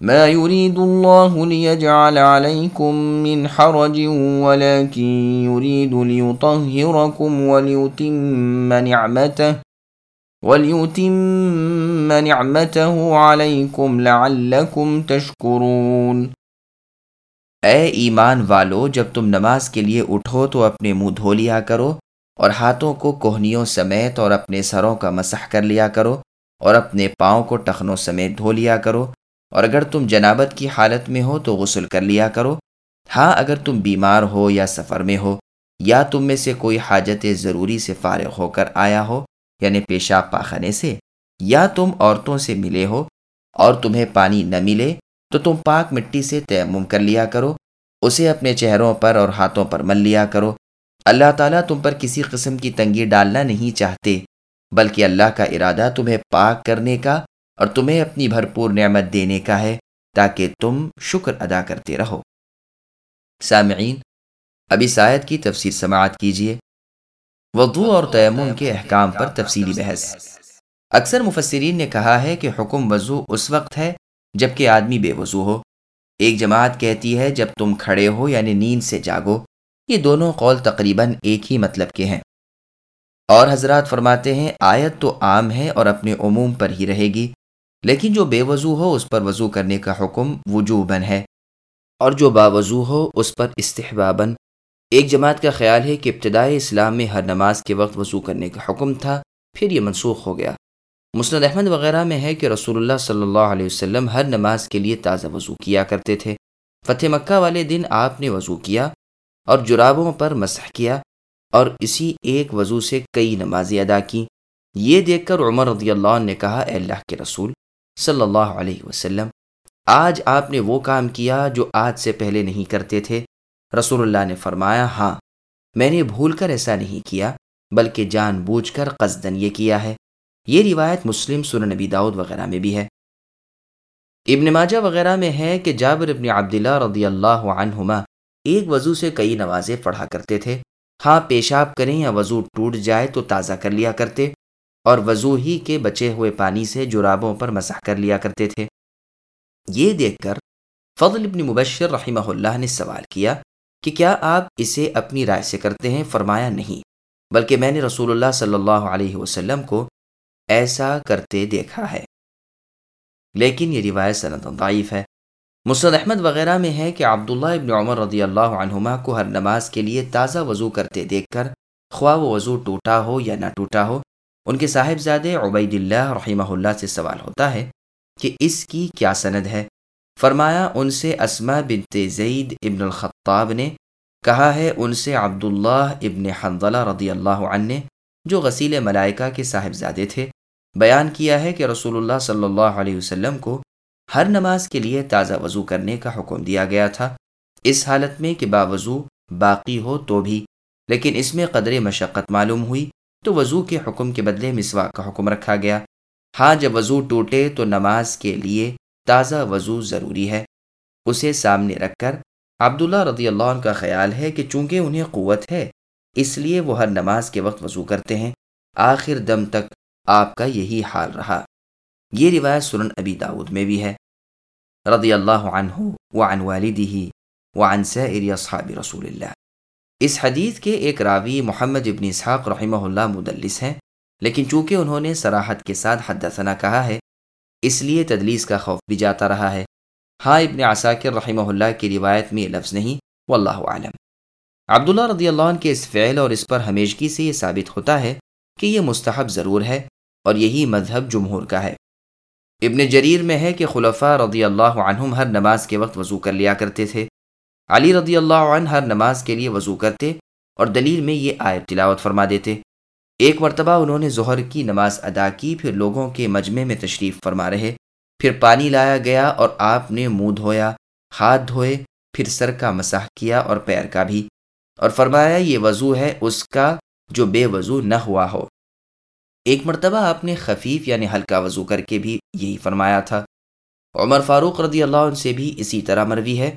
ما يريد الله ليجعل عليكم من حرج، ولكن يريد ليطهركم وليتم نعمته وليتم نعمته عليكم لعلكم تشكرون۔ اے ایمان والو، جب تم نماز کے لیے اٹھو تو اپنے منہ دھو لیا کرو، اور ہاتھوں کو کوہنیوں سمیت اور اپنے سروں کا مسح کر لیا کرو، اور اپنے پاؤں کو ٹخنوں سمیت دھو لیا کرو۔ اور اگر تم جنابت کی حالت میں ہو تو غسل کر لیا کرو۔ ہاں اگر تم بیمار ہو یا سفر میں ہو، یا تم میں سے کوئی حاجت ضروری سے فارغ ہو کر آیا ہو یعنی پیشاب پاخانے سے، یا تم عورتوں سے ملے ہو اور تمہیں پانی نہ ملے، تو تم پاک مٹی سے تیمم کر لیا کرو۔ اسے اپنے چہروں پر اور ہاتھوں پر مل لیا کرو۔ اللہ تعالیٰ تم پر کسی قسم کی تنگی ڈالنا نہیں چاہتے، بلکہ اللہ کا ارادہ تمہیں پاک کرنے کا اور تمہیں اپنی بھرپور نعمت دینے کا ہے تاکہ تم شکر ادا کرتے رہو۔ سامعین، ابھی سائد کی تفسیر سماعت کیجیے وضو اور تیمم کے احکام پر تفصیلی بحث۔ اکثر مفسرین نے کہا ہے کہ حکم وضو اس وقت ہے جبکہ آدمی بے وضو ہو۔ ایک جماعت کہتی ہے، جب تم کھڑے ہو یعنی نیند سے جاگو، یہ دونوں قول تقریباً ایک ہی مطلب کے ہیں۔ اور حضرات فرماتے ہیں، آیت تو عام ہے اور اپنے عموم پر ہی رہے گی۔ لیکن جو بے وضو ہو اس پر وضو کرنے کا حکم وجوباً ہے اور جو باوضو ہو اس پر استحباباً۔ ایک جماعت کا خیال ہے کہ ابتدائی اسلام میں ہر نماز کے وقت وضو کرنے کا حکم تھا، پھر یہ منسوخ ہو گیا۔ مسند احمد وغیرہ میں ہے کہ رسول اللہ صلی اللہ علیہ وسلم ہر نماز کے لیے تازہ وضو کیا کرتے تھے۔ فتح مکہ والے دن آپ نے وضو کیا اور جرابوں پر مسح کیا اور اسی ایک وضو سے کئی نمازیں ادا کیں۔ یہ دیکھ کر عمر رضی اللہ عنہ نے کہا، اے اللہ کے رسول صلی اللہ علیہ وسلم، آج آپ نے وہ کام کیا جو آج سے پہلے نہیں کرتے تھے؟ رسول اللہ نے فرمایا ہاں میں نے بھول کر ایسا نہیں کیا، بلکہ جان بوجھ کر قصدن یہ کیا ہے۔ یہ روایت مسلم سن نبی داود وغیرہ میں بھی ہے۔ ابن ماجہ وغیرہ میں ہے کہ جابر ابن عبداللہ رضی اللہ عنہما ایک وضو سے کئی نمازیں پڑھا کرتے تھے۔ ہاں پیشاب کریں یا وضو ٹوٹ جائے تو تازہ کر لیا کرتے۔ اور وضو ہی کے بچے ہوئے پانی سے جرابوں پر مسح کر لیا کرتے تھے۔ یہ دیکھ کر فضل ابن مبشر رحمہ اللہ نے سوال کیا کہ کیا آپ اسے اپنی رائے سے کرتے ہیں؟ فرمایا نہیں، بلکہ میں نے رسول اللہ صلی اللہ علیہ وسلم کو ایسا کرتے دیکھا ہے۔ لیکن یہ روایت صنعت ضعیف ہے۔ مسد احمد وغیرہ میں ہے کہ عبداللہ ابن عمر رضی اللہ عنہما کو ہر نماز کے لیے تازہ وضو کرتے دیکھ کر خواہ وضو ٹوٹا ہو یا نہ ٹوٹا ہو ان کے صاحبزادے عبید اللہ رحمہ اللہ سے سوال ہوتا ہے کہ اس کی کیا سند ہے؟ فرمایا، ان سے اسما بنت زید ابن الخطاب نے کہا ہے، ان سے عبداللہ ابن حنظلہ رضی اللہ عنہ جو غسیل ملائکہ کے صاحبزادے تھے، بیان کیا ہے کہ رسول اللہ صلی اللہ علیہ وسلم کو ہر نماز کے لیے تازہ وضو کرنے کا حکم دیا گیا تھا۔ اس حالت میں کہ باوضو باقی ہو تو بھی، لیکن اس میں قدر مشقت معلوم ہوئی۔ تو وضو کے حکم کے بدلے مسواک کا حکم رکھا گیا۔ ہاں جب وضو ٹوٹے تو نماز کے لیے تازہ وضو ضروری ہے۔ اسے سامنے رکھ کر عبداللہ رضی اللہ عنہ کا خیال ہے کہ چونکہ انہیں قوت ہے، اس لیے وہ ہر نماز کے وقت وضو کرتے ہیں۔ آخر دم تک آپ کا یہی حال رہا۔ یہ روایت سنن ابی داود میں بھی ہے۔ رضی اللہ عنہ وعن والدہ وعن سائر اصحاب رسول اللہ۔ اس حدیث کے ایک راوی محمد ابن اسحاق رحمہ اللہ مدلس ہیں، لیکن چونکہ انہوں نے سراحت کے ساتھ حدثنا کہا ہے، اس لیے تدلیس کا خوف بھی جاتا رہا ہے۔ ہاں ابن عساکر رحمہ اللہ کی روایت میں یہ لفظ نہیں، واللہ عالم عبداللہ رضی اللہ عنہ کے اس فعل اور اس پر ہمیشگی سے یہ ثابت ہوتا ہے کہ یہ مستحب ضرور ہے اور یہی مذہب جمہور کا ہے۔ ابن جریر میں ہے کہ خلفہ رضی اللہ عنہم ہر نماز کے وقت وضو کر لیا کرتے تھے۔ علی رضی اللہ عنہ ہر نماز کے لیے وضو کرتے اور دلیل میں یہ آیت تلاوت فرما دیتے۔ ایک مرتبہ انہوں نے ظہر کی نماز ادا کی، پھر لوگوں کے مجمع میں تشریف فرما رہے۔ پھر پانی لایا گیا اور آپ نے منہ دھویا، ہاتھ دھوئے، پھر سر کا مساح کیا اور پیر کا بھی۔ اور فرمایا، یہ وضو ہے اس کا جو بے وضو نہ ہوا ہو۔ ایک مرتبہ آپ نے خفیف یعنی ہلکا وضو کر کے بھی یہی فرمایا تھا۔ عمر فاروق رضی اللہ عنہ سے بھی اسی طرح مروی ہے۔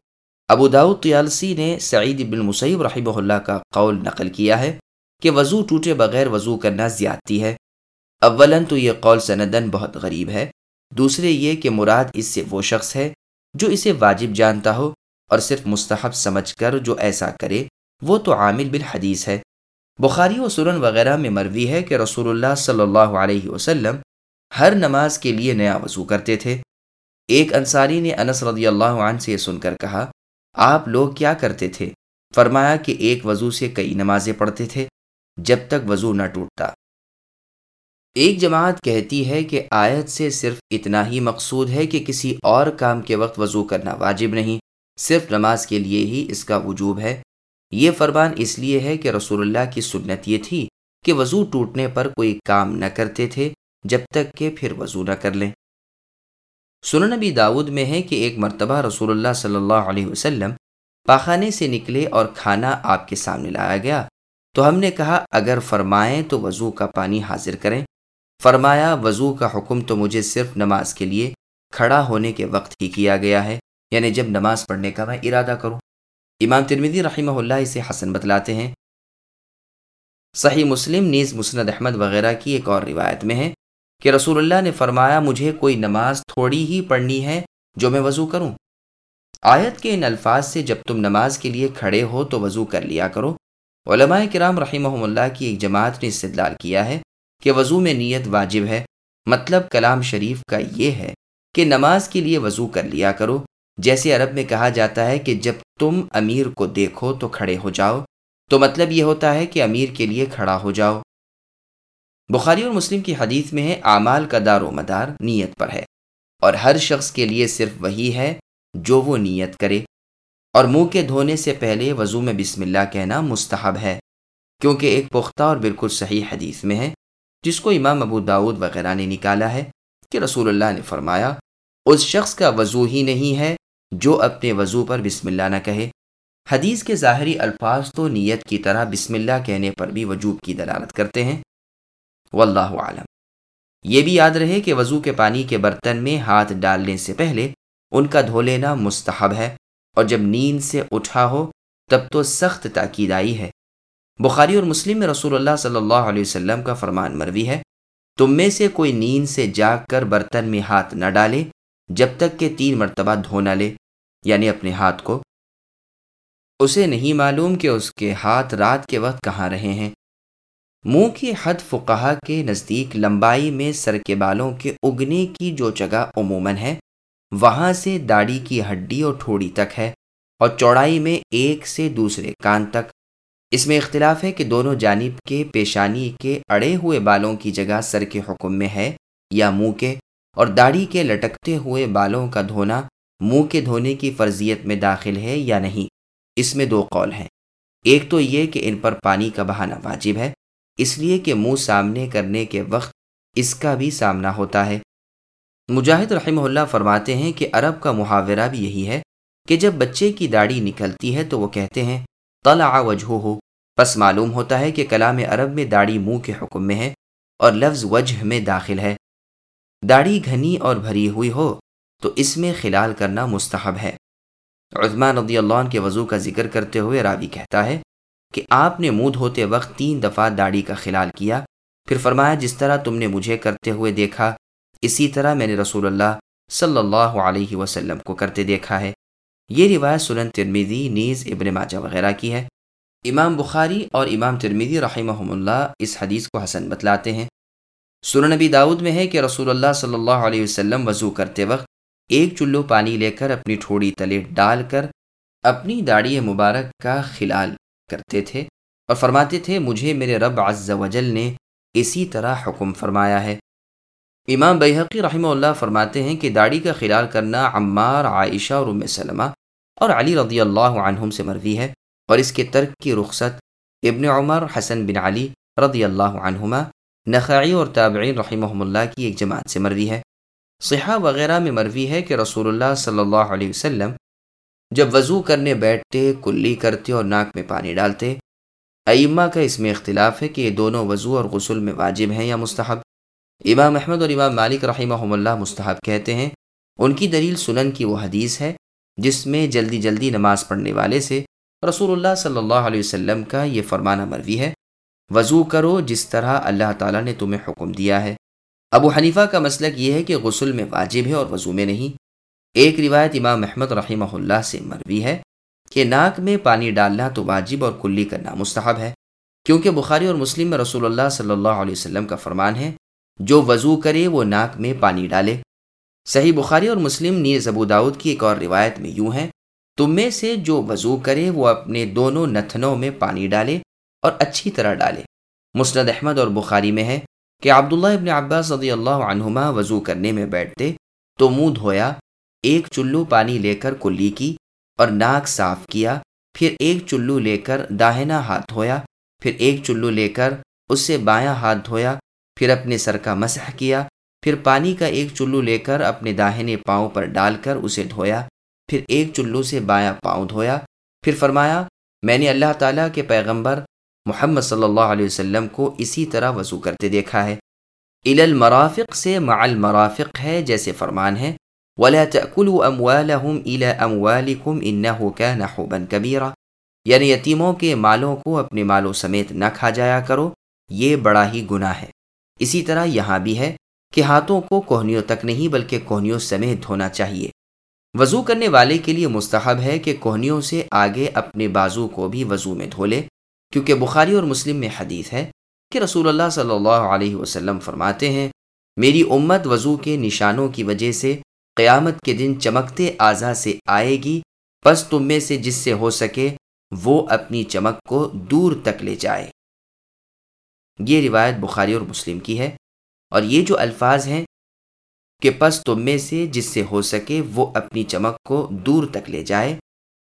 ابو داود طیالسی نے سعید بن مسیب رحمہ اللہ کا قول نقل کیا ہے کہ وضو ٹوٹے بغیر وضو کرنا زیادتی ہے۔ اولاً تو یہ قول سندن بہت غریب ہے۔ دوسرے یہ کہ مراد اس سے وہ شخص ہے جو اسے واجب جانتا ہو اور صرف مستحب سمجھ کر جو ایسا کرے، وہ تو عامل بالحدیث ہے۔ بخاری و سرن وغیرہ میں مروی ہے کہ رسول اللہ صلی اللہ علیہ وسلم ہر نماز کے لیے نیا وضو کرتے تھے۔ ایک انصاری نے انس رضی اللہ عنہ سے سن کر کہا آپ لوگ کیا کرتے تھے؟ فرمایا کہ ایک وضو سے کئی نمازیں پڑھتے تھے، جب تک وضو نہ ٹوٹتا۔ ایک جماعت کہتی ہے کہ آیت سے صرف اتنا ہی مقصود ہے کہ کسی اور کام کے وقت وضو کرنا واجب نہیں، صرف نماز کے لیے ہی اس کا وجوب ہے۔ یہ فرمان اس لیے ہے کہ رسول اللہ کی سنت یہ تھی کہ وضو ٹوٹنے پر کوئی کام نہ کرتے تھے، جب تک کہ پھر وضو نہ کر لیں۔ سنن نبی داود میں ہے کہ ایک مرتبہ رسول اللہ صلی اللہ علیہ وسلم پاخانے سے نکلے اور کھانا آپ کے سامنے لایا گیا۔ تو ہم نے کہا، اگر فرمائیں تو وضو کا پانی حاضر کریں۔ فرمایا، وضو کا حکم تو مجھے صرف نماز کے لیے کھڑا ہونے کے وقت ہی کیا گیا ہے۔ یعنی جب نماز پڑھنے کا میں ارادہ کروں۔ امام ترمیدی رحمہ اللہ اسے حسن بتلاتے ہیں۔ صحیح مسلم، نیز مسند احمد وغیرہ کی ایک اور روایت میں ہے۔ کہ رسول اللہ نے فرمایا، مجھے کوئی نماز تھوڑی ہی پڑھنی ہے جو میں وضو کروں۔ آیت کے ان الفاظ سے جب تم نماز کے لیے کھڑے ہو تو وضو کر لیا کرو۔ علماء کرام رحمہ اللہ کی ایک جماعت نے استدلال کیا ہے کہ وضو میں نیت واجب ہے۔ مطلب کلام شریف کا یہ ہے کہ نماز کے لیے وضو کر لیا کرو۔ جیسے عرب میں کہا جاتا ہے کہ جب تم امیر کو دیکھو تو کھڑے ہو جاؤ۔ تو مطلب یہ ہوتا ہے کہ امیر کے لیے کھڑا ہو جاؤ۔ بخاری اور مسلم کی حدیث میں ہے، اعمال کا دار و مدار نیت پر ہے۔ اور ہر شخص کے لیے صرف وہی ہے جو وہ نیت کرے۔ اور منہ کے دھونے سے پہلے وضو میں بسم اللہ کہنا مستحب ہے، کیونکہ ایک پختہ اور بالکل صحیح حدیث میں ہے، جس کو امام ابو داود وغیرہ نے نکالا ہے کہ رسول اللہ نے فرمایا، اس شخص کا وضو ہی نہیں ہے جو اپنے وضو پر بسم اللہ نہ کہے۔ حدیث کے ظاہری الفاظ تو نیت کی طرح بسم اللہ کہنے پر بھی وجوب کی دلالت کرتے ہیں۔ واللہ عالم یہ بھی یاد رہے کہ وضو کے پانی کے برتن میں ہاتھ ڈالنے سے پہلے ان کا دھو لینا مستحب ہے، اور جب نیند سے اٹھا ہو تب تو سخت تاکید آئی ہے۔ بخاری اور مسلم میں رسول اللہ صلی اللہ علیہ وسلم کا فرمان مروی ہے، تم میں سے کوئی نیند سے جاگ کر برتن میں ہاتھ نہ ڈالے جب تک کہ تین مرتبہ دھو نہ لے یعنی اپنے ہاتھ کو۔ اسے نہیں معلوم کہ اس کے ہاتھ رات کے وقت کہاں رہے ہیں۔ منہ کی حد فقہ کے نزدیک لمبائی میں سر کے بالوں کے اگنے کی جو جگہ عموماً ہے، وہاں سے داڑھی کی ہڈی اور ٹھوڑی تک ہے اور چوڑائی میں ایک سے دوسرے کان تک۔ اس میں اختلاف ہے کہ دونوں جانب کے پیشانی کے اڑے ہوئے بالوں کی جگہ سر کے حکم میں ہے یا منہ کے، اور داڑھی کے لٹکتے ہوئے بالوں کا دھونا منہ کے دھونے کی فرضیت میں داخل ہے یا نہیں۔ اس میں دو قول ہیں۔ ایک تو یہ کہ ان پر پانی کا بہانا واجب ہے اس لیے کہ منہ سامنے کرنے کے وقت اس کا بھی سامنا ہوتا ہے۔ مجاہد رحمہ اللہ فرماتے ہیں کہ عرب کا محاورہ بھی یہی ہے کہ جب بچے کی داڑھی نکلتی ہے تو وہ کہتے ہیں، طلع وجہ ہو پس معلوم ہوتا ہے کہ کلام عرب میں داڑھی منہ کے حکم میں ہے اور لفظ وجہ میں داخل ہے۔ داڑھی گھنی اور بھری ہوئی ہو تو اس میں خلال کرنا مستحب ہے۔ عثمان رضی اللہ عنہ کے وضو کا ذکر کرتے ہوئے راوی کہتا ہے کہ آپ نے منہ دھوتے وقت تین دفعہ داڑھی کا خلال کیا۔ پھر فرمایا، جس طرح تم نے مجھے کرتے ہوئے دیکھا، اسی طرح میں نے رسول اللہ صلی اللہ علیہ وسلم کو کرتے دیکھا ہے۔ یہ روایت سنن ترمیدی نیز ابن ماجہ وغیرہ کی ہے۔ امام بخاری اور امام ترمیدی رحمہ اللہ اس حدیث کو حسن بتلاتے ہیں۔ سنن نبی داود میں ہے کہ رسول اللہ صلی اللہ علیہ وسلم وضو کرتے وقت ایک چلو پانی لے کر اپنی ٹھوڑی تلے ڈال کر اپنی داڑھی مبارک کا خلال کرتے تھے اور فرماتے تھے، مجھے میرے رب عز و جل نے اسی طرح حکم فرمایا ہے۔ امام بحقی رحمہ اللہ فرماتے ہیں کہ داڑھی کا خلال کرنا عمار، عائشہ اور ام سلمہ اور علی رضی اللہ عنہم سے مروی ہے اور اس کے ترک کی رخصت ابن عمر، حسن بن علی رضی اللہ عنہما، نخعی اور تابعین رحمہ اللہ کی ایک جماعت سے مروی ہے۔ صحا وغیرہ میں مروی ہے کہ رسول اللہ صلی اللہ علیہ وسلم جب وضو کرنے بیٹھتے، کلی کرتے اور ناک میں پانی ڈالتے، ائمہ کا اس میں اختلاف ہے کہ یہ دونوں وضو اور غسل میں واجب ہیں یا مستحب۔ امام احمد اور امام مالک رحمہ اللہ مستحب کہتے ہیں، ان کی دلیل سنن کی وہ حدیث ہے جس میں جلدی جلدی نماز پڑھنے والے سے رسول اللہ صلی اللہ علیہ وسلم کا یہ فرمانہ مروی ہے، وضو کرو جس طرح اللہ تعالیٰ نے تمہیں حکم دیا ہے۔ ابو حنیفہ کا مسلک یہ ہے کہ غسل میں واجب ہے اور وضو میں نہیں۔ ایک روایت امام محمد رحمہ اللہ سے مروی ہے کہ ناک میں پانی ڈالنا تو واجب اور کلی کرنا مستحب ہے، کیونکہ بخاری اور مسلم میں رسول اللہ صلی اللہ علیہ وسلم کا فرمان ہے، جو وضو کرے وہ ناک میں پانی ڈالے۔ صحیح بخاری اور مسلم نیز ابو داود کی ایک اور روایت میں یوں ہے، تم میں سے جو وضو کرے وہ اپنے دونوں نتنوں میں پانی ڈالے اور اچھی طرح ڈالے۔ مسند احمد اور بخاری میں ہے کہ عبداللہ ابن عباس رضی اللہ عنہما وضو کرنے میں بیٹھتے تو منہ دھویا ایک چلو پانی لے کر کلی کی اور ناک صاف کیا، پھر ایک چلو لے کر داہنا ہاتھ دھویا، پھر ایک چلو لے کر اس سے بایاں ہاتھ دھویا، پھر اپنے سر کا مسح کیا، پھر پانی کا ایک چلو لے کر اپنے داہنے پاؤں پر ڈال کر اسے دھویا، پھر ایک چلو سے بایاں پاؤں دھویا، پھر فرمایا، میں نے اللہ تعالیٰ کے پیغمبر محمد صلی اللہ علیہ وسلم کو اسی طرح وضو کرتے دیکھا ہے۔ ال المرافق سے مع المرافق ہے جیسے فرمان ہے۔ ولا تأكلوا اموالهم الى اموالكم انه كان حبا كبيرا۔ یعنی یتیموں کے مالوں کو اپنے مالوں سمیت نہ کھا جایا کرو، یہ بڑا ہی گناہ ہے۔ اسی طرح یہاں بھی ہے کہ ہاتھوں کو کوہنیوں تک نہیں بلکہ کوہنیوں سمیت دھونا چاہیے۔ وضو کرنے والے کے لیے مستحب ہے کہ کوہنیوں سے آگے اپنے بازو کو بھی وضو میں دھو لے۔ کیونکہ بخاری اور مسلم میں حدیث ہے کہ رسول اللہ صلی اللہ علیہ وسلم فرماتے ہیں، میری امت وضو کے نشانوں کی وجہ سے قیامت کے دن چمکتے اعضا سے آئے گی بس تم میں سے جس سے ہو سکے، وہ اپنی چمک کو دور تک لے جائے۔ یہ روایت بخاری اور مسلم کی ہے، اور یہ جو الفاظ ہیں کہ پس تم میں سے جس سے ہو سکے، وہ اپنی چمک کو دور تک لے جائے،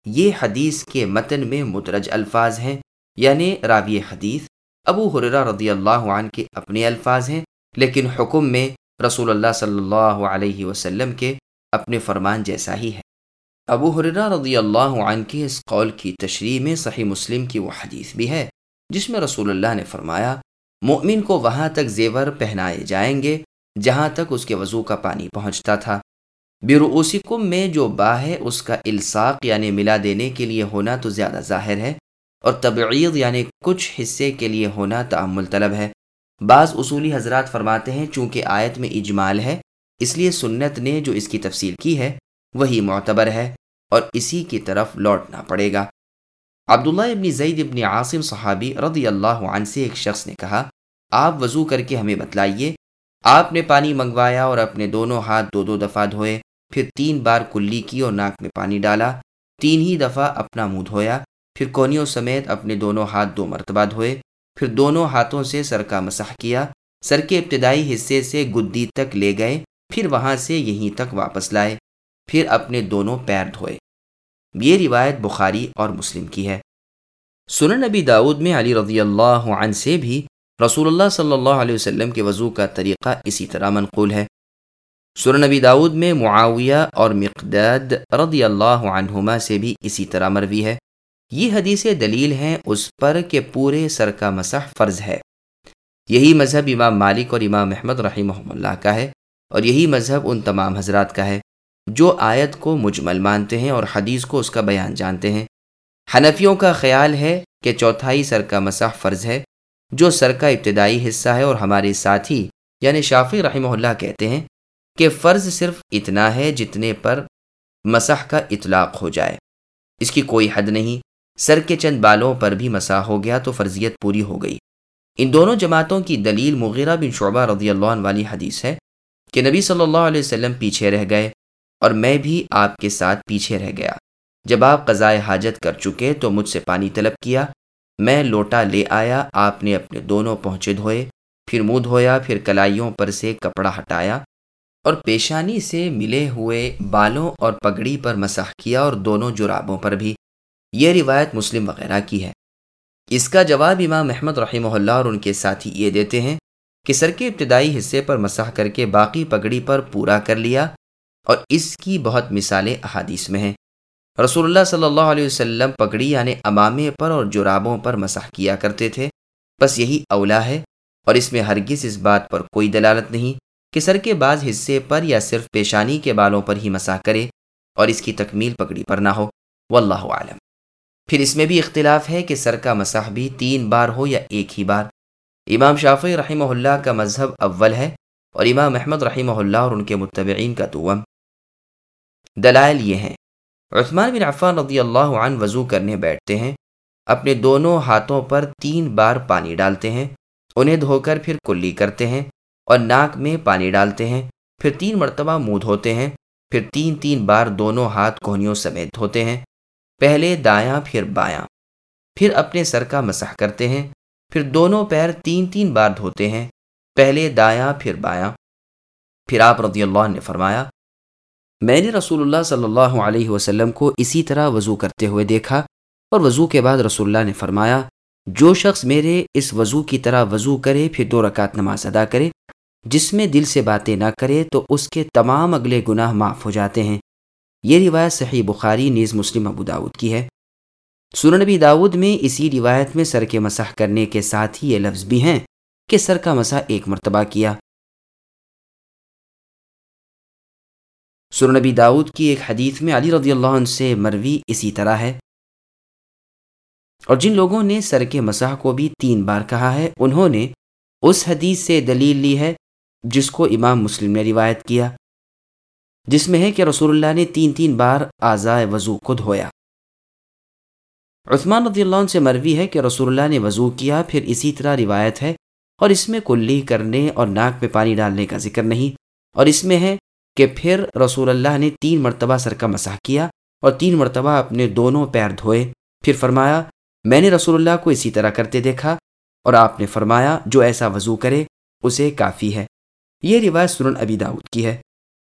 یہ حدیث کے متن میں مدرج الفاظ ہیں۔ یعنی راوی حدیث، ابو حرا رضی اللہ عنہ کے اپنے الفاظ ہیں، لیکن حکم میں رسول اللہ صلی اللہ علیہ وسلم کے اپنے فرمان جیسا ہی ہے۔ ابو حرا رضی اللہ عنہ کے اس قول کی تشریح میں صحیح مسلم کی وہ حدیث بھی ہے، جس میں رسول اللہ نے فرمایا، مومن کو وہاں تک زیور پہنائے جائیں گے، جہاں تک اس کے وضو کا پانی پہنچتا تھا۔ بیروسکم میں جو با ہے، اس کا الساق یعنی ملا دینے کے لیے ہونا تو زیادہ ظاہر ہے، اور تبعید یعنی کچھ حصے کے لیے ہونا تعمل طلب ہے۔ بعض اصولی حضرات فرماتے ہیں چونکہ آیت میں اجمال ہے، اس لیے سنت نے جو اس کی تفصیل کی ہے، وہی معتبر ہے اور اسی کی طرف لوٹنا پڑے گا۔ عبداللہ ابن زید ابن عاصم صحابی رضی اللہ عنہ سے ایک شخص نے کہا، آپ وضو کر کے ہمیں بتلائیے، آپ نے پانی منگوایا اور اپنے دونوں ہاتھ دو دو دفعہ دھوئے، پھر تین بار کلی کی اور ناک میں پانی ڈالا، تین ہی دفعہ اپنا منہ دھویا، پھر کونیوں سمیت اپنے دونوں ہاتھ دو مرتبہ دھوئے۔ پھر دونوں ہاتھوں سے سر کا مسح کیا، سر کے ابتدائی حصے سے گدی تک لے گئے، پھر وہاں سے یہیں تک واپس لائے، پھر اپنے دونوں پیر دھوئے۔ یہ روایت بخاری اور مسلم کی ہے۔ سنن نبی داود میں علی رضی اللہ عنہ سے بھی رسول اللہ صلی اللہ علیہ وسلم کے وضو کا طریقہ اسی طرح منقول ہے۔ سنن نبی داود میں معاویہ اور مقداد رضی اللہ عنہما سے بھی اسی طرح مروی ہے۔ یہ حدیث دلیل ہیں اس پر کہ پورے سر کا مسح فرض ہے۔ یہی مذہب امام مالک اور امام احمد رحمہ اللہ کا ہے اور یہی مذہب ان تمام حضرات کا ہے جو آیت کو مجمل مانتے ہیں اور حدیث کو اس کا بیان جانتے ہیں۔ حنفیوں کا خیال ہے کہ چوتھائی سر کا مسح فرض ہے، جو سر کا ابتدائی حصہ ہے اور ہمارے ساتھی یعنی شافی رحمہ اللہ کہتے ہیں کہ فرض صرف اتنا ہے جتنے پر مسح کا اطلاق ہو جائے۔ اس کی کوئی حد نہیں۔ سر کے چند بالوں پر بھی مسا ہو گیا تو فرضیت پوری ہو گئی۔ ان دونوں جماعتوں کی دلیل مغیرہ بن شعبہ رضی اللہ عنہ والی حدیث ہے کہ نبی صلی اللہ علیہ وسلم پیچھے رہ گئے اور میں بھی آپ کے ساتھ پیچھے رہ گیا۔ جب آپ قضائے حاجت کر چکے تو مجھ سے پانی طلب کیا۔ میں لوٹا لے آیا، آپ نے اپنے دونوں پہنچے دھوئے، پھر منہ دھویا، پھر کلائیوں پر سے کپڑا ہٹایا اور پیشانی سے ملے ہوئے بالوں اور پگڑی پر مسح کیا اور دونوں جرابوں پر بھی۔ یہ روایت مسلم وغیرہ کی ہے۔ اس کا جواب امام احمد رحمہ اللہ اور ان کے ساتھی یہ دیتے ہیں کہ سر کے ابتدائی حصے پر مسح کر کے باقی پگڑی پر پورا کر لیا اور اس کی بہت مثالیں احادیث میں ہیں۔ رسول اللہ صلی اللہ علیہ وسلم پگڑی یعنی امامے پر اور جرابوں پر مسح کیا کرتے تھے۔ بس یہی اولا ہے اور اس میں ہرگز اس بات پر کوئی دلالت نہیں کہ سر کے بعض حصے پر یا صرف پیشانی کے بالوں پر ہی مسح کرے اور اس کی تکمیل پگڑی پر نہ ہو۔ واللہ عالم پھر اس میں بھی اختلاف ہے کہ سر کا مسح بھی تین بار ہو یا ایک ہی بار۔ امام شافی رحمہ اللہ کا مذہب اول ہے اور امام احمد رحمہ اللہ اور ان کے متبعین کا دوم دلائل یہ ہیں۔ عثمان بن عفان رضی اللہ عنہ وضو کرنے بیٹھتے ہیں، اپنے دونوں ہاتھوں پر تین بار پانی ڈالتے ہیں، انہیں دھو کر پھر کلی کرتے ہیں اور ناک میں پانی ڈالتے ہیں۔ پھر تین مرتبہ منہ دھوتے ہیں، پھر تین تین بار دونوں ہاتھ کوہنیوں سمیت دھوتے ہیں۔ پہلے دایاں پھر بایاں۔ پھر اپنے سر کا مسح کرتے ہیں، پھر دونوں پیر تین تین بار دھوتے ہیں، پہلے دایاں پھر بایاں۔ پھر آپ رضی اللہ نے فرمایا، میں نے رسول اللہ صلی اللہ علیہ وسلم کو اسی طرح وضو کرتے ہوئے دیکھا اور وضو کے بعد رسول اللہ نے فرمایا، جو شخص میرے اس وضو کی طرح وضو کرے، پھر دو رکعت نماز ادا کرے، جس میں دل سے باتیں نہ کرے تو اس کے تمام اگلے گناہ معاف ہو جاتے ہیں۔ یہ روایت صحیح بخاری، نیز مسلم، ابو داود کی ہے۔ نبی داود میں اسی روایت میں سر کے مسح کرنے کے ساتھ ہی یہ لفظ بھی ہیں کہ سر کا مسح ایک مرتبہ کیا۔ نبی داود کی ایک حدیث میں علی رضی اللہ عنہ سے مروی اسی طرح ہے۔ اور جن لوگوں نے سر کے مسح کو بھی تین بار کہا ہے، انہوں نے اس حدیث سے دلیل لی ہے جس کو امام مسلم نے روایت کیا۔ جس میں ہے کہ رسول اللہ نے تین تین بار آزائے وضو کو دھویا عثمان رضی اللہ عنہ سے مروی ہے کہ رسول اللہ نے وضو کیا، پھر اسی طرح روایت ہے، اور اس میں کلی کرنے اور ناک میں پانی ڈالنے کا ذکر نہیں۔ اور اس میں ہے کہ پھر رسول اللہ نے تین مرتبہ سر کا مسح کیا اور تین مرتبہ اپنے دونوں پیر دھوئے۔ پھر فرمایا، میں نے رسول اللہ کو اسی طرح کرتے دیکھا اور آپ نے فرمایا، جو ایسا وضو کرے، اسے کافی ہے۔ یہ روایت سنن ابی داود کی ہے۔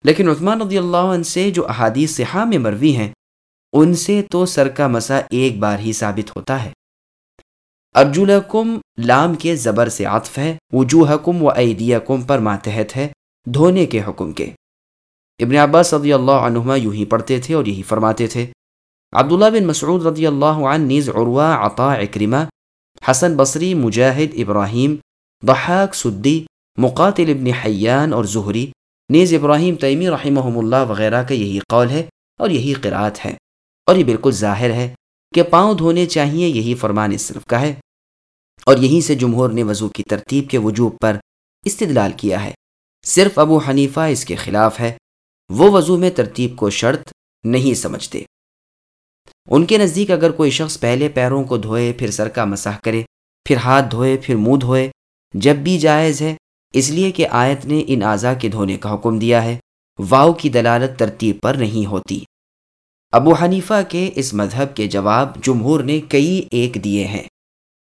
لیکن عثمان رضی اللہ عنہ سے جو احادیث صحا میں مروی ہیں، ان سے تو سر کا مسا ایک بار ہی ثابت ہوتا ہے۔ ارجلکم، لام کے زبر سے عطف ہے، وجوہکم و ایدیکم پر ماتحت ہے، دھونے کے حکم کے۔ ابن عباس رضی اللہ عنہما یوں ہی پڑھتے تھے اور یہی فرماتے تھے۔ عبداللہ بن مسعود رضی اللہ عنہ نیز عروہ، عطا، اکرمہ، حسن بصری، مجاہد، ابراہیم، ضحاک، سدی، مقاتل ابن حیان اور ظہری نیز ابراہیم تیمی رحمہ اللہ وغیرہ کا یہی قول ہے اور یہی قرآت ہے اور یہ بالکل ظاہر ہے کہ پاؤں دھونے چاہیے یہی فرمان صرف کا ہے اور یہیں سے جمہور نے وضو کی ترتیب کے وجوب پر استدلال کیا ہے۔ صرف ابو حنیفہ اس کے خلاف ہے، وہ وضو میں ترتیب کو شرط نہیں سمجھتے۔ ان کے نزدیک اگر کوئی شخص پہلے پیروں کو دھوئے، پھر سر کا مساح کرے، پھر ہاتھ دھوئے، پھر منہ دھوئے، جب بھی جائز ہے اس لیے کہ آیت نے ان اعضاء کے دھونے کا حکم دیا ہے۔ واؤ کی دلالت ترتیب پر نہیں ہوتی۔ ابو حنیفہ کے اس مذہب کے جواب جمہور نے کئی ایک دیے ہیں۔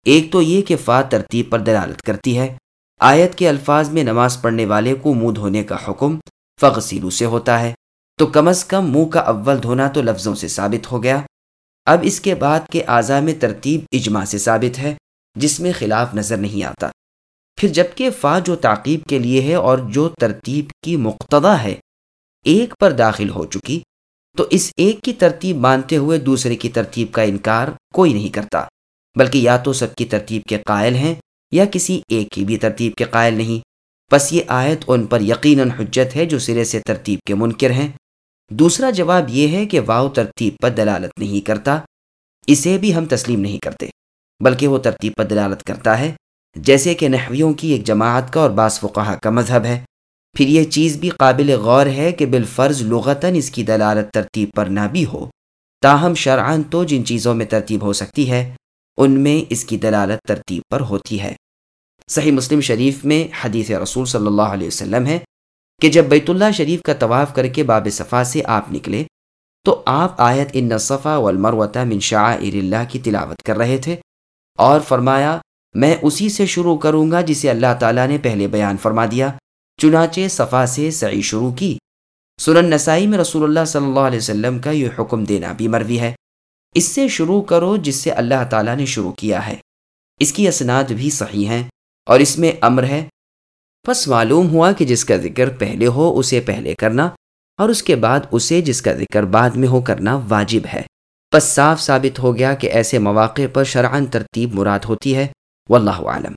ایک تو یہ کہ فا ترتیب پر دلالت کرتی ہے۔ آیت کے الفاظ میں نماز پڑھنے والے کو منہ دھونے کا حکم فغسیلو سے ہوتا ہے۔ تو کم از کم منہ کا اول دھونا تو لفظوں سے ثابت ہو گیا۔ اب اس کے بعد کے اعضاء میں ترتیب اجماع سے ثابت ہے، جس میں خلاف نظر نہیں آتا۔ پھر جبکہ فا جو تعقیب کے لیے ہے اور جو ترتیب کی مقتدا ہے ایک پر داخل ہو چکی، تو اس ایک کی ترتیب مانتے ہوئے دوسرے کی ترتیب کا انکار کوئی نہیں کرتا، بلکہ یا تو سب کی ترتیب کے قائل ہیں یا کسی ایک کی بھی ترتیب کے قائل نہیں۔ بس یہ آیت ان پر یقیناً حجت ہے جو سرے سے ترتیب کے منکر ہیں۔ دوسرا جواب یہ ہے کہ واؤ ترتیب پر دلالت نہیں کرتا، اسے بھی ہم تسلیم نہیں کرتے، بلکہ وہ ترتیب پر دلالت کرتا ہے۔ جیسے کہ نحویوں کی ایک جماعت کا اور بعض فقہ کا مذہب ہے۔ پھر یہ چیز بھی قابل غور ہے کہ بالفرض لغتاً اس کی دلالت ترتیب پر نہ بھی ہو۔ تاہم شرعن تو جن چیزوں میں ترتیب ہو سکتی ہے، ان میں اس کی دلالت ترتیب پر ہوتی ہے۔ صحیح مسلم شریف میں حدیث رسول صلی اللہ علیہ وسلم ہے کہ جب بیت اللہ شریف کا طواف کر کے باب صفا سے آپ نکلے تو آپ آیت ان صفا والمروۃ من شعائر اللہ کی تلاوت کر رہے تھے اور فرمایا میں اسی سے شروع کروں گا جسے اللہ تعالیٰ نے پہلے بیان فرما دیا۔ چنانچہ صفا سے سعی شروع کی۔ سنن نسائی میں رسول اللہ صلی اللہ علیہ وسلم کا یہ حکم دینا بھی مروی ہے۔ اس سے شروع کرو جس سے اللہ تعالیٰ نے شروع کیا ہے۔ اس کی اسناد بھی صحیح ہیں اور اس میں امر ہے۔ بس معلوم ہوا کہ جس کا ذکر پہلے ہو اسے پہلے کرنا اور اس کے بعد اسے جس کا ذکر بعد میں ہو کرنا واجب ہے۔ بس صاف ثابت ہو گیا کہ ایسے مواقع پر شرعن ترتیب مراد ہوتی ہے۔ واللہ عالم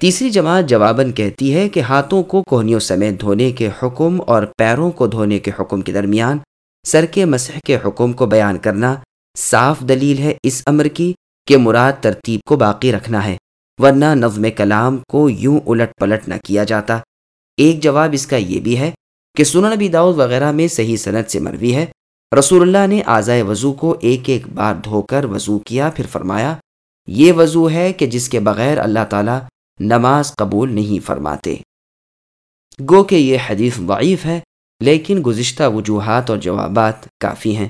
تیسری جماعت جواباً کہتی ہے کہ ہاتھوں کو کوہنیوں سمیت دھونے کے حکم اور پیروں کو دھونے کے حکم کے درمیان سر کے مسح کے حکم کو بیان کرنا صاف دلیل ہے اس امر کی کہ مراد ترتیب کو باقی رکھنا ہے، ورنہ نظم کلام کو یوں الٹ پلٹ نہ کیا جاتا۔ ایک جواب اس کا یہ بھی ہے کہ سنن نبی داؤد وغیرہ میں صحیح صنعت سے مروی ہے۔ رسول اللہ نے آزائے وضو کو ایک ایک بار دھو کر وضو کیا، پھر فرمایا یہ وضو ہے کہ جس کے بغیر اللہ تعالیٰ نماز قبول نہیں فرماتے۔ گو کہ یہ حدیث ضعیف ہے، لیکن گزشتہ وجوہات اور جوابات کافی ہیں۔